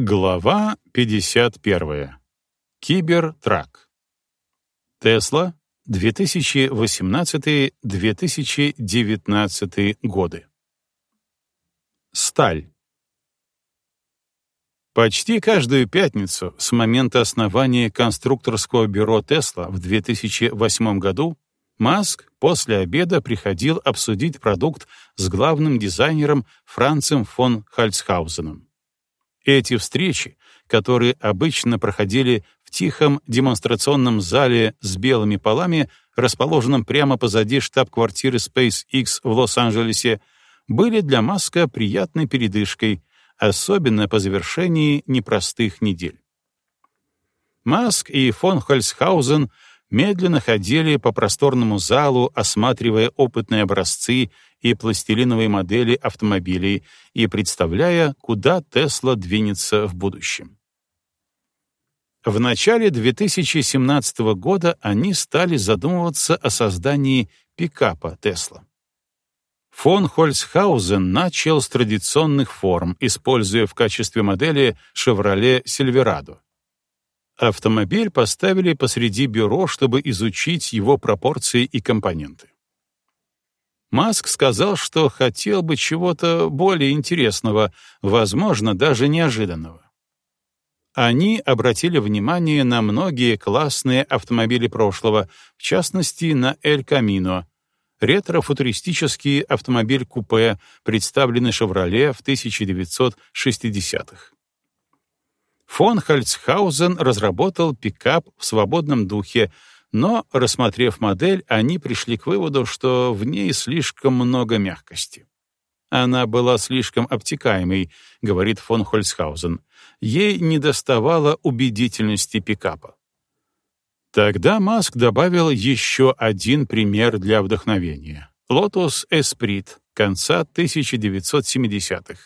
Глава 51. Кибертрак. Тесла, 2018-2019 годы. Сталь. Почти каждую пятницу с момента основания конструкторского бюро Тесла в 2008 году Маск после обеда приходил обсудить продукт с главным дизайнером Францем фон Хальцхаузеном. Эти встречи, которые обычно проходили в тихом демонстрационном зале с белыми полами, расположенном прямо позади штаб-квартиры SpaceX в Лос-Анджелесе, были для Маска приятной передышкой, особенно по завершении непростых недель. Маск и фон Хольцхаузен медленно ходили по просторному залу, осматривая опытные образцы и пластилиновые модели автомобилей и представляя, куда Тесла двинется в будущем. В начале 2017 года они стали задумываться о создании пикапа Тесла. Фон Хольцхаузен начал с традиционных форм, используя в качестве модели Chevrolet Silverado. Автомобиль поставили посреди бюро, чтобы изучить его пропорции и компоненты. Маск сказал, что хотел бы чего-то более интересного, возможно, даже неожиданного. Они обратили внимание на многие классные автомобили прошлого, в частности, на Эль Камино, ретро-футуристический автомобиль-купе, представленный «Шевроле» в 1960-х. Фон Хальцхаузен разработал пикап в свободном духе, но, рассмотрев модель, они пришли к выводу, что в ней слишком много мягкости. Она была слишком обтекаемой, говорит фон Хольцхаузен. Ей недоставало убедительности пикапа. Тогда Маск добавил еще один пример для вдохновения. Lotus Esprit конца 1970-х,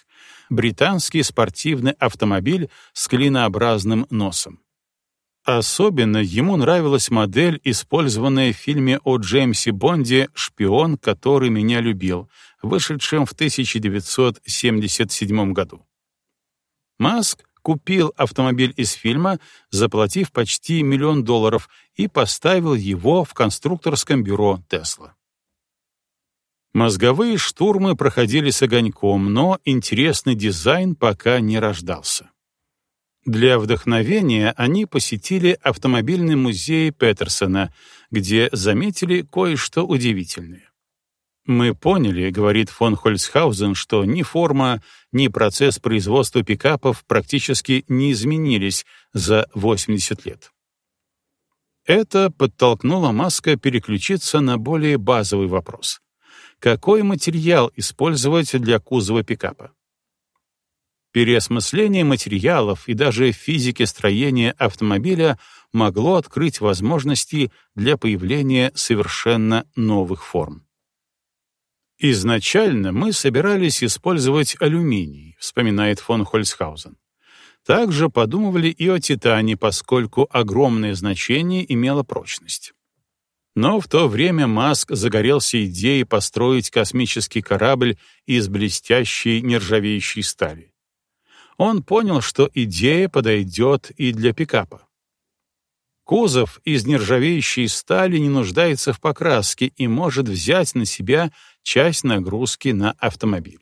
британский спортивный автомобиль с клинообразным носом. Особенно ему нравилась модель, использованная в фильме о Джеймсе Бонде «Шпион, который меня любил», вышедшем в 1977 году. Маск купил автомобиль из фильма, заплатив почти миллион долларов, и поставил его в конструкторском бюро Тесла. Мозговые штурмы проходили с огоньком, но интересный дизайн пока не рождался. Для вдохновения они посетили автомобильный музей Петерсона, где заметили кое-что удивительное. «Мы поняли», — говорит фон Хольцхаузен, что ни форма, ни процесс производства пикапов практически не изменились за 80 лет. Это подтолкнуло Маска переключиться на более базовый вопрос какой материал использовать для кузова пикапа. Переосмысление материалов и даже физики строения автомобиля могло открыть возможности для появления совершенно новых форм. Изначально мы собирались использовать алюминий, вспоминает фон Хольцхаузен. Также подумывали и о титане, поскольку огромное значение имела прочность. Но в то время Маск загорелся идеей построить космический корабль из блестящей нержавеющей стали. Он понял, что идея подойдет и для пикапа. Кузов из нержавеющей стали не нуждается в покраске и может взять на себя часть нагрузки на автомобиль.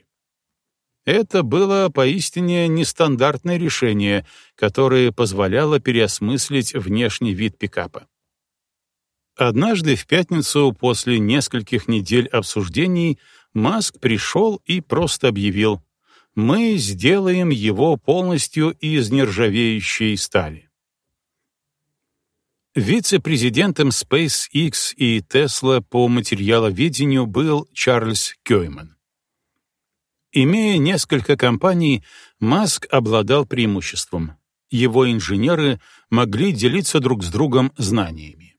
Это было поистине нестандартное решение, которое позволяло переосмыслить внешний вид пикапа. Однажды в пятницу после нескольких недель обсуждений Маск пришел и просто объявил «Мы сделаем его полностью из нержавеющей стали». Вице-президентом SpaceX и Tesla по материаловедению был Чарльз Кёйман. Имея несколько компаний, Маск обладал преимуществом. Его инженеры могли делиться друг с другом знаниями.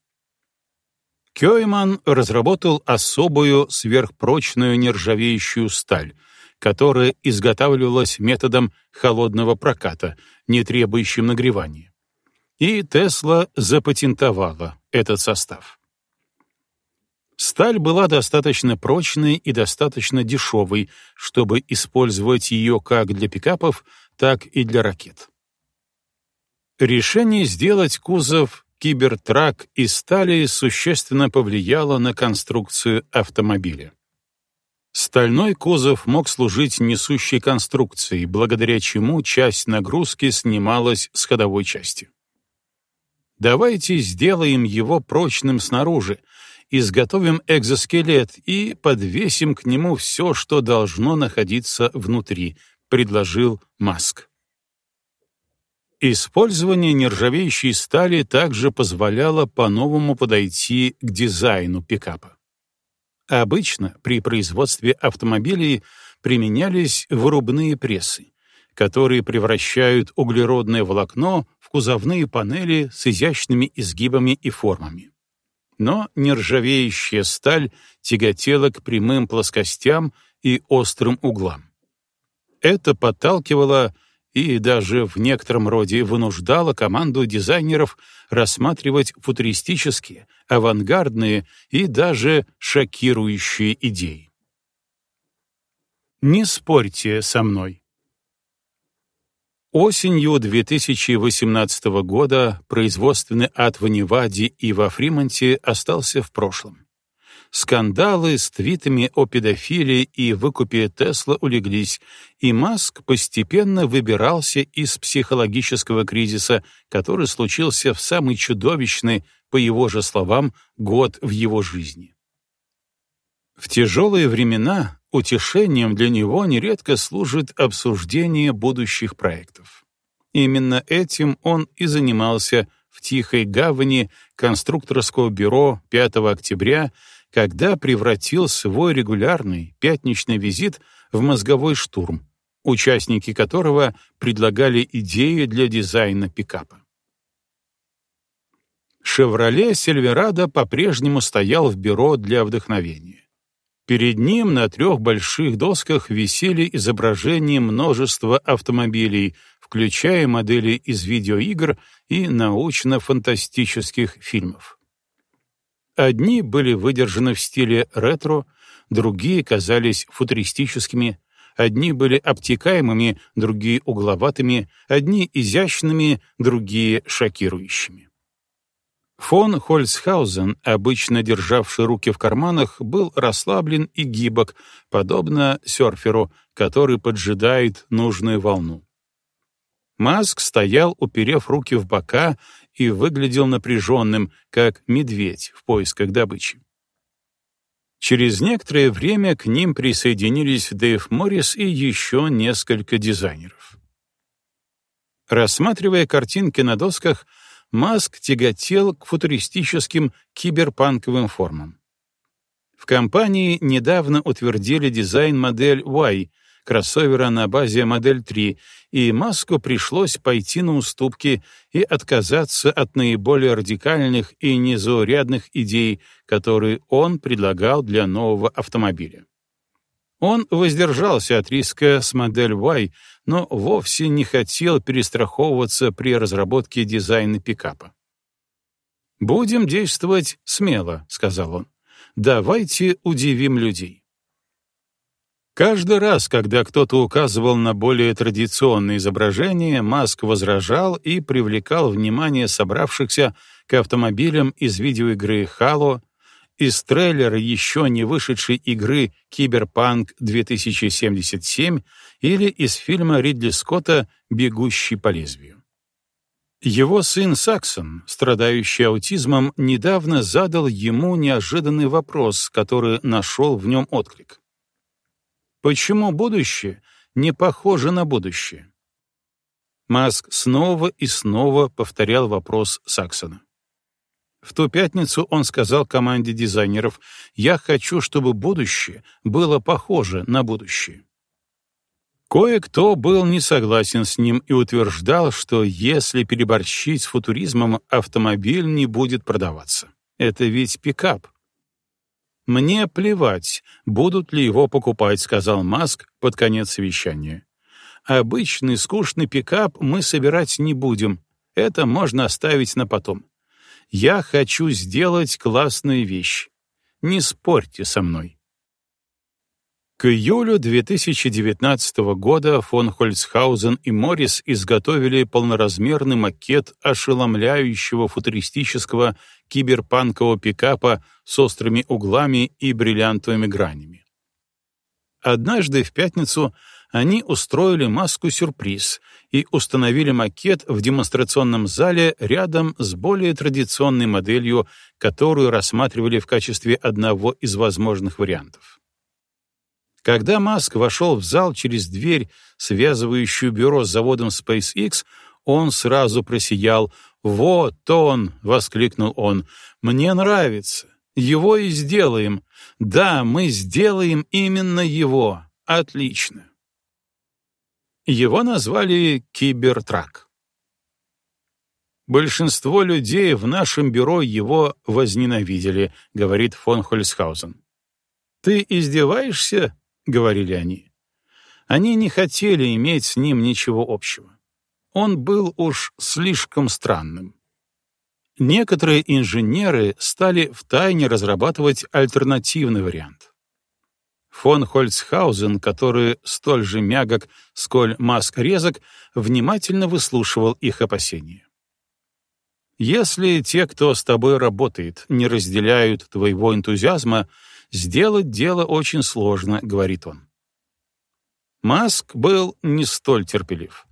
Кёйман разработал особую сверхпрочную нержавеющую сталь, которая изготавливалась методом холодного проката, не требующим нагревания. И Тесла запатентовала этот состав. Сталь была достаточно прочной и достаточно дешевой, чтобы использовать ее как для пикапов, так и для ракет. Решение сделать кузов Кибертрак из стали существенно повлияло на конструкцию автомобиля. Стальной кузов мог служить несущей конструкцией, благодаря чему часть нагрузки снималась с ходовой части. Давайте сделаем его прочным снаружи, изготовим экзоскелет и подвесим к нему все, что должно находиться внутри, предложил Маск. Использование нержавеющей стали также позволяло по-новому подойти к дизайну пикапа. Обычно при производстве автомобилей применялись вырубные прессы, которые превращают углеродное волокно в кузовные панели с изящными изгибами и формами. Но нержавеющая сталь тяготела к прямым плоскостям и острым углам. Это подталкивало и даже в некотором роде вынуждала команду дизайнеров рассматривать футуристические, авангардные и даже шокирующие идеи. Не спорьте со мной. Осенью 2018 года производственный ад в Неваде и во Фримонте остался в прошлом. Скандалы с твитами о педофилии и выкупе Тесла улеглись, и Маск постепенно выбирался из психологического кризиса, который случился в самый чудовищный, по его же словам, год в его жизни. В тяжелые времена утешением для него нередко служит обсуждение будущих проектов. Именно этим он и занимался в Тихой гавани конструкторского бюро 5 октября когда превратил свой регулярный пятничный визит в мозговой штурм, участники которого предлагали идеи для дизайна пикапа. «Шевроле Сильверадо» по-прежнему стоял в бюро для вдохновения. Перед ним на трех больших досках висели изображения множества автомобилей, включая модели из видеоигр и научно-фантастических фильмов. Одни были выдержаны в стиле ретро, другие казались футуристическими, одни были обтекаемыми, другие угловатыми, одни изящными, другие шокирующими. Фон Хольцхаузен, обычно державший руки в карманах, был расслаблен и гибок, подобно серферу, который поджидает нужную волну. Маск стоял, уперев руки в бока и выглядел напряженным, как медведь в поисках добычи. Через некоторое время к ним присоединились Дэйв Моррис и еще несколько дизайнеров. Рассматривая картинки на досках, Маск тяготел к футуристическим киберпанковым формам. В компании недавно утвердили дизайн-модель Y, кроссовера на базе Модель 3, и Маску пришлось пойти на уступки и отказаться от наиболее радикальных и незаурядных идей, которые он предлагал для нового автомобиля. Он воздержался от риска с Модель Y, но вовсе не хотел перестраховываться при разработке дизайна пикапа. «Будем действовать смело», — сказал он. «Давайте удивим людей». Каждый раз, когда кто-то указывал на более традиционные изображения, Маск возражал и привлекал внимание собравшихся к автомобилям из видеоигры Halo, из трейлера еще не вышедшей игры Киберпанк 2077 или из фильма Ридли Скотта «Бегущий по лезвию». Его сын Саксон, страдающий аутизмом, недавно задал ему неожиданный вопрос, который нашел в нем отклик. Почему будущее не похоже на будущее? Маск снова и снова повторял вопрос Саксона. В ту пятницу он сказал команде дизайнеров, «Я хочу, чтобы будущее было похоже на будущее». Кое-кто был не согласен с ним и утверждал, что если переборщить с футуризмом, автомобиль не будет продаваться. Это ведь пикап, «Мне плевать, будут ли его покупать», — сказал Маск под конец совещания. «Обычный скучный пикап мы собирать не будем. Это можно оставить на потом. Я хочу сделать классную вещь. Не спорьте со мной». К июлю 2019 года фон Хольцхаузен и Моррис изготовили полноразмерный макет ошеломляющего футуристического киберпанкового пикапа с острыми углами и бриллиантовыми гранями. Однажды в пятницу они устроили маску-сюрприз и установили макет в демонстрационном зале рядом с более традиционной моделью, которую рассматривали в качестве одного из возможных вариантов. Когда Маск вошел в зал через дверь, связывающую бюро с заводом SpaceX, он сразу просиял. «Вот он!» — воскликнул он. «Мне нравится. Его и сделаем. Да, мы сделаем именно его. Отлично». Его назвали «Кибертрак». «Большинство людей в нашем бюро его возненавидели», — говорит фон Хольсхаузен. «Ты издеваешься?» — говорили они. Они не хотели иметь с ним ничего общего. Он был уж слишком странным. Некоторые инженеры стали втайне разрабатывать альтернативный вариант. Фон Хольцхаузен, который столь же мягок, сколь Маск резок, внимательно выслушивал их опасения. Если те, кто с тобой работает, не разделяют твоего энтузиазма, Сделать дело очень сложно, говорит он. Маск был не столь терпелив.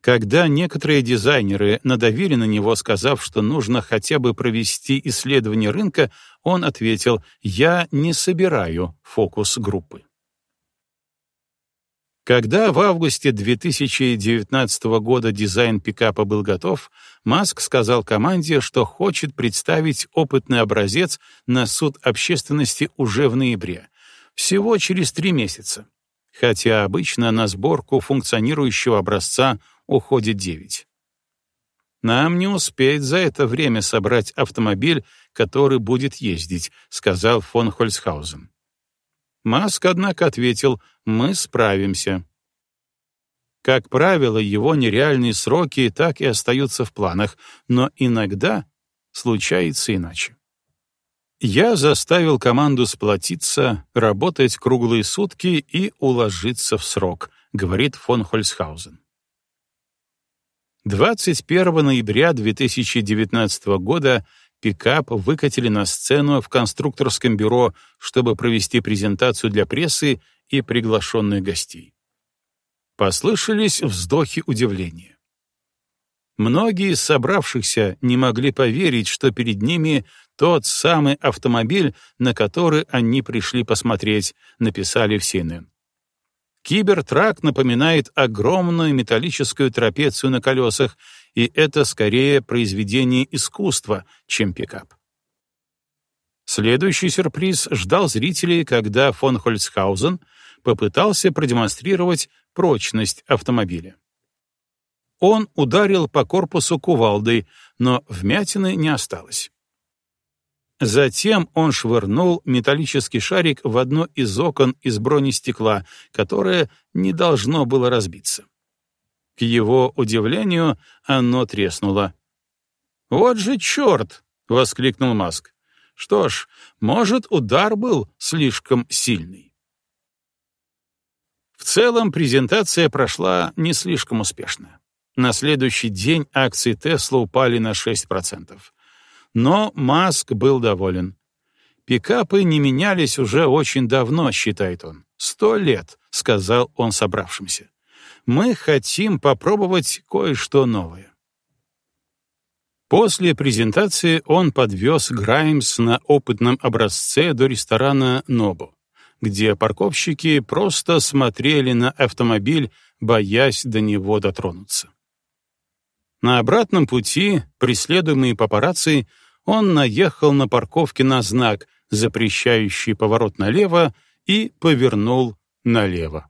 Когда некоторые дизайнеры надавили на него, сказав, что нужно хотя бы провести исследование рынка, он ответил «Я не собираю фокус группы». Когда в августе 2019 года дизайн пикапа был готов, Маск сказал команде, что хочет представить опытный образец на суд общественности уже в ноябре, всего через три месяца, хотя обычно на сборку функционирующего образца уходит девять. «Нам не успеть за это время собрать автомобиль, который будет ездить», — сказал фон Хольцхаузен. Маск, однако, ответил, мы справимся. Как правило, его нереальные сроки так и остаются в планах, но иногда случается иначе. Я заставил команду сплотиться, работать круглые сутки и уложиться в срок, говорит фон Хольцхаузен. 21 ноября 2019 года пикап выкатили на сцену в конструкторском бюро, чтобы провести презентацию для прессы и приглашенных гостей. Послышались вздохи удивления. Многие собравшихся не могли поверить, что перед ними тот самый автомобиль, на который они пришли посмотреть, написали в CNN. Кибертрак напоминает огромную металлическую трапецию на колесах, и это скорее произведение искусства, чем пикап. Следующий сюрприз ждал зрителей, когда фон Хольцхаузен попытался продемонстрировать прочность автомобиля. Он ударил по корпусу кувалдой, но вмятины не осталось. Затем он швырнул металлический шарик в одно из окон из бронестекла, которое не должно было разбиться. К его удивлению, оно треснуло. «Вот же черт!» — воскликнул Маск. «Что ж, может, удар был слишком сильный». В целом, презентация прошла не слишком успешно. На следующий день акции Тесла упали на 6%. Но Маск был доволен. Пикапы не менялись уже очень давно, считает он. «Сто лет», — сказал он собравшимся мы хотим попробовать кое-что новое. После презентации он подвез Граймс на опытном образце до ресторана «Нобу», где парковщики просто смотрели на автомобиль, боясь до него дотронуться. На обратном пути, преследуемый папарацци, он наехал на парковке на знак, запрещающий поворот налево, и повернул налево.